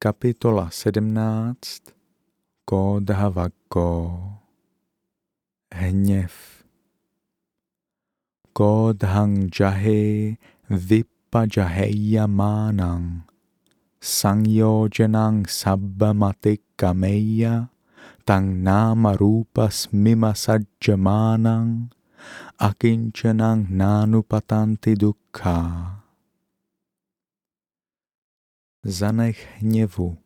Kapitola 17 Kodhavako Hněv. Kodhang jahe vipajaheya manang Sangyojanang sabbamati Tang nama rupa smima sajjamanang Akinchanang nanupatanti dukkha zanech hněvu,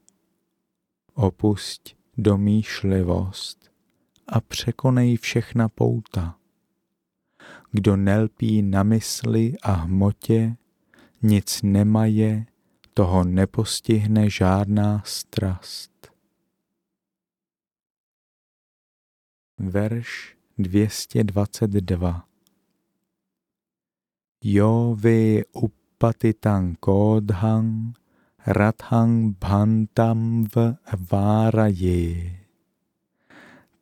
opusť domýšlivost a překonej všechna pouta. Kdo nelpí na mysli a hmotě, nic nemaje, toho nepostihne žádná strast. Verš 222 Jo vy upatitang kodhang Rathang Bhantam Varaye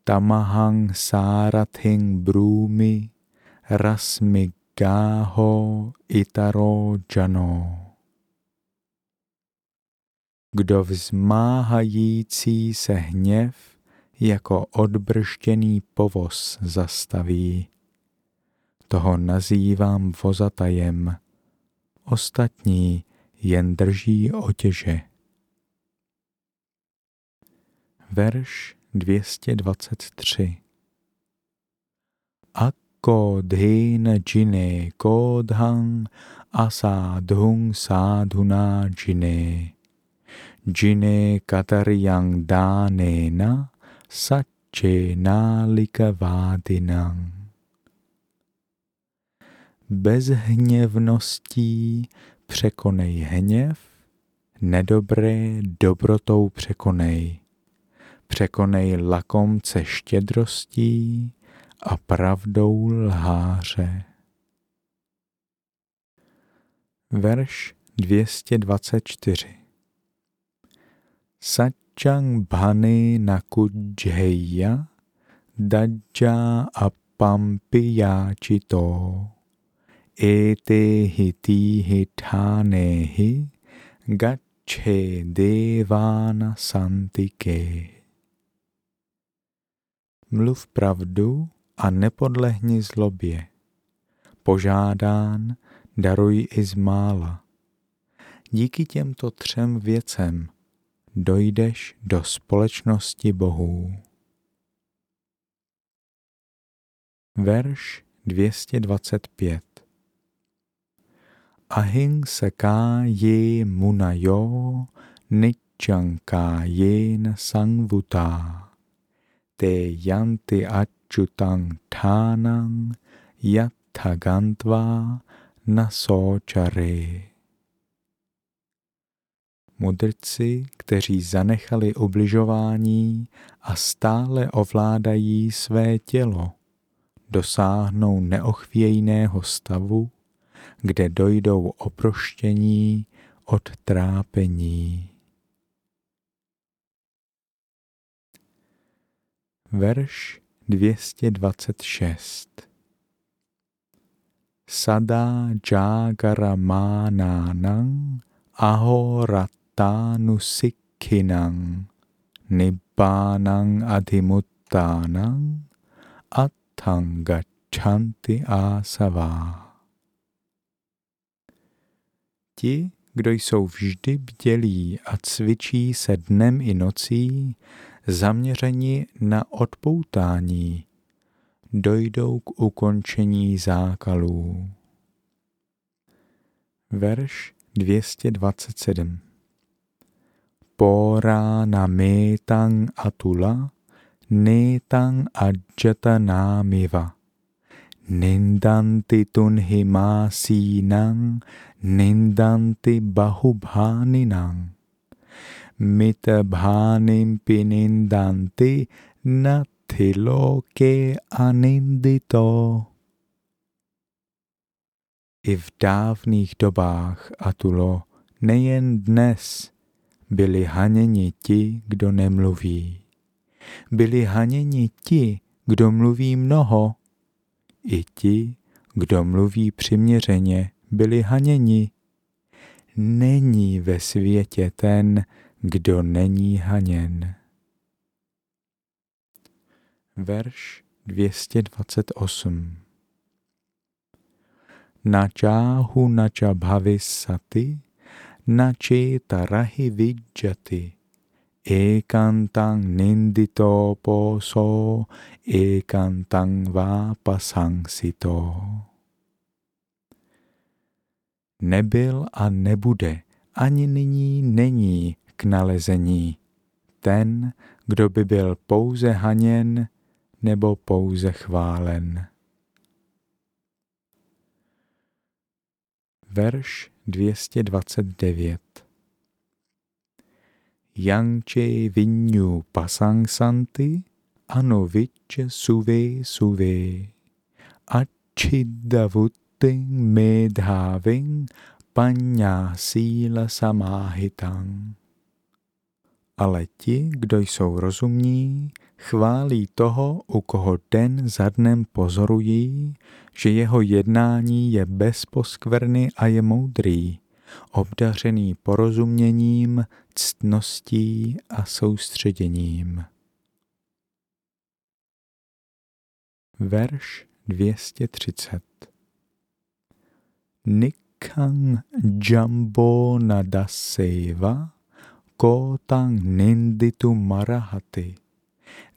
Tamahang Sarathing Brumi Rasmigaho Itaro Jano Kdo vzmáhající se hněv jako odbržděný povoz zastaví, toho nazývám vozatajem. Ostatní jen drží otěže. Verš 223 Akko dhina jine kodhang asadhung sadhuna jine jine kataryang dánena sače nálika. Bez hněvností překonej hněv, nedobré dobrotou překonej. Překonej lakomce štědrostí a pravdou lháře. Verš 224 Satchang bhani nakujheya dajja apampiyačito ete hiti hitanehi gache devana santike. Mluv pravdu a nepodlehni zlobě. Požádán, daruj i z mála. Díky těmto třem věcem dojdeš do společnosti bohů. Verš 225 ahingsaka munayo nicchankayena sangvuta te yanti achyutang thanang yathagantva nasochare. Mudrci, kteří zanechali ubližování a stále ovládají své tělo, dosáhnou neochvějného stavu, kde dojdou oproštění od trápení. Verš 226 Sada jagaramanánan ahoratánu sikhinang nibbánang adhimuttanang attangachanti asavá. Ti, kdo jsou vždy bdělí a cvičí se dnem i nocí, zaměřeni na odpoutání, dojdou k ukončení zákalů. Verš 227 Pora metang atula netang ajjata námiva Nindanti tunhimasinang nindanti bahubhaninang mitabhanim pinindanti nathiloke anindito. I v dávných dobách, Atulo, nejen dnes, byli haněni ti, kdo nemluví. Byli haněni ti, kdo mluví mnoho, i ti, kdo mluví přiměřeně, byli haněni. Není ve světě ten, kdo není haněn. Verš 228 Načáhu nača bhavisati, načeta rahi vidjati, ekantang nindito poso, ekantang vapasangsito. Nebyl a nebude, ani nyní není k nalezení ten, kdo by byl pouze haněn nebo pouze chválen. Verš 229 Yangche vinyu pasangsanti anuviche suve suve achidavutting medhaving panya síla samáhitang. Ale ti, kdo jsou rozumní, chválí toho, u koho den za dnem pozorují, že jeho jednání je bez poskvrny a je moudrý, obdařený porozuměním, ctností a soustředěním. Verš 230 Nikang jambo nadaseva kotang ninditu marahati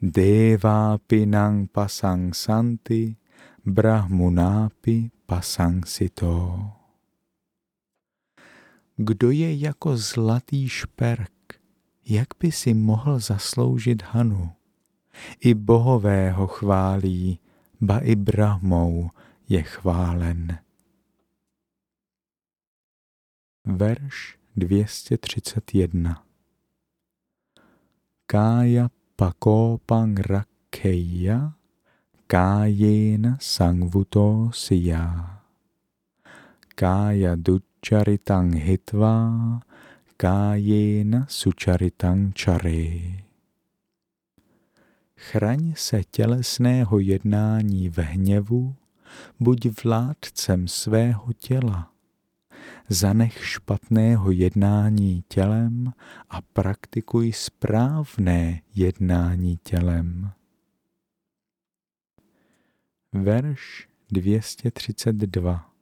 devápi pasang santi brahmunápi pasangsito. Kdo je jako zlatý šperk, jak by si mohl zasloužit Hanu? I bohové ho chválí, ba i Brahmou je chválen. Verš 231 Kája pakopang rakheya kájena sangvuto siya. Kája ducharitang hitva kájena sucharitang čare. Chraň se tělesného jednání v hněvu, buď vládcem svého těla zanech špatného jednání tělem a praktikuj správné jednání tělem. Verš 232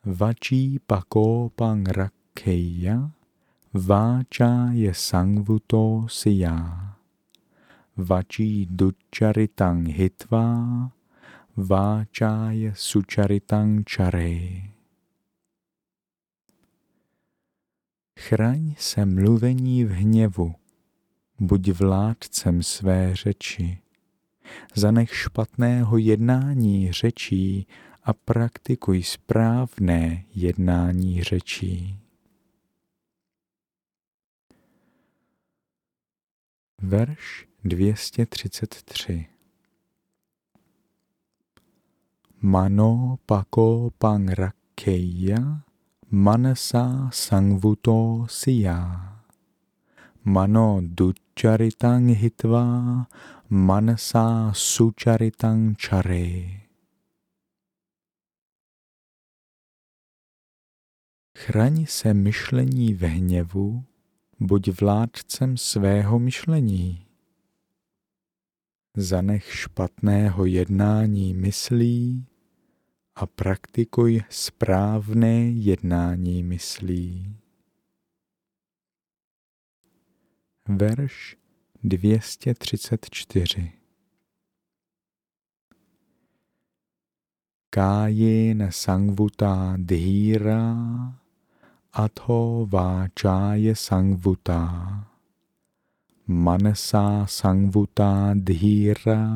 Vačí pakopang rakkeya váča je sangvuto siya. Vačí ducharitang hitva váča je sucharitang čare. Chraň se mluvení v hněvu, buď vládcem své řeči. Zanech špatného jednání řečí a praktikuj správné jednání řečí. Verš 233 Mano pako pang rakkeya manasa sangvuto siya. Mano ducharitang hitva manasa sucharitang chare. Chraň se myšlení v hněvu, buď vládcem svého myšlení. Zanech špatného jednání myslí a praktikuj správné jednání myslí. Verš 234 Kájena sangvuta dhíra atho váčáje sangvuta manasa sangvuta dhíra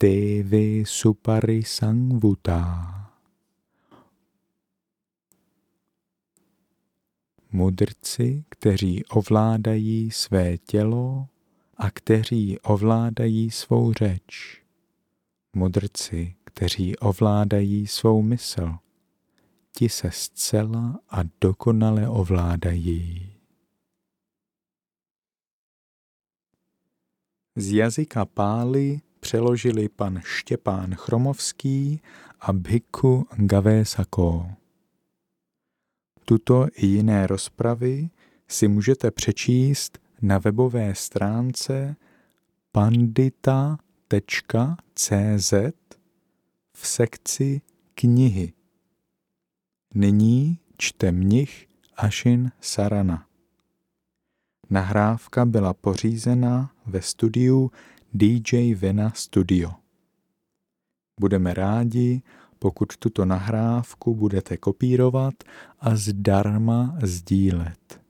Devi Supari Sangvuta. Mudrci, kteří ovládají své tělo a kteří ovládají svou řeč. Mudrci, kteří ovládají svou mysl. Ti se zcela a dokonale ovládají. Z jazyka pály přeložili pan Štěpán Chromovský a Bhikkhu Gavésako. Tuto i jiné rozpravy si můžete přečíst na webové stránce pandita.cz v sekci knihy. Nyní čte mnich Ašin Sarana. Nahrávka byla pořízena ve studiu DJ Vena Studio. Budeme rádi, pokud tuto nahrávku budete kopírovat a zdarma sdílet.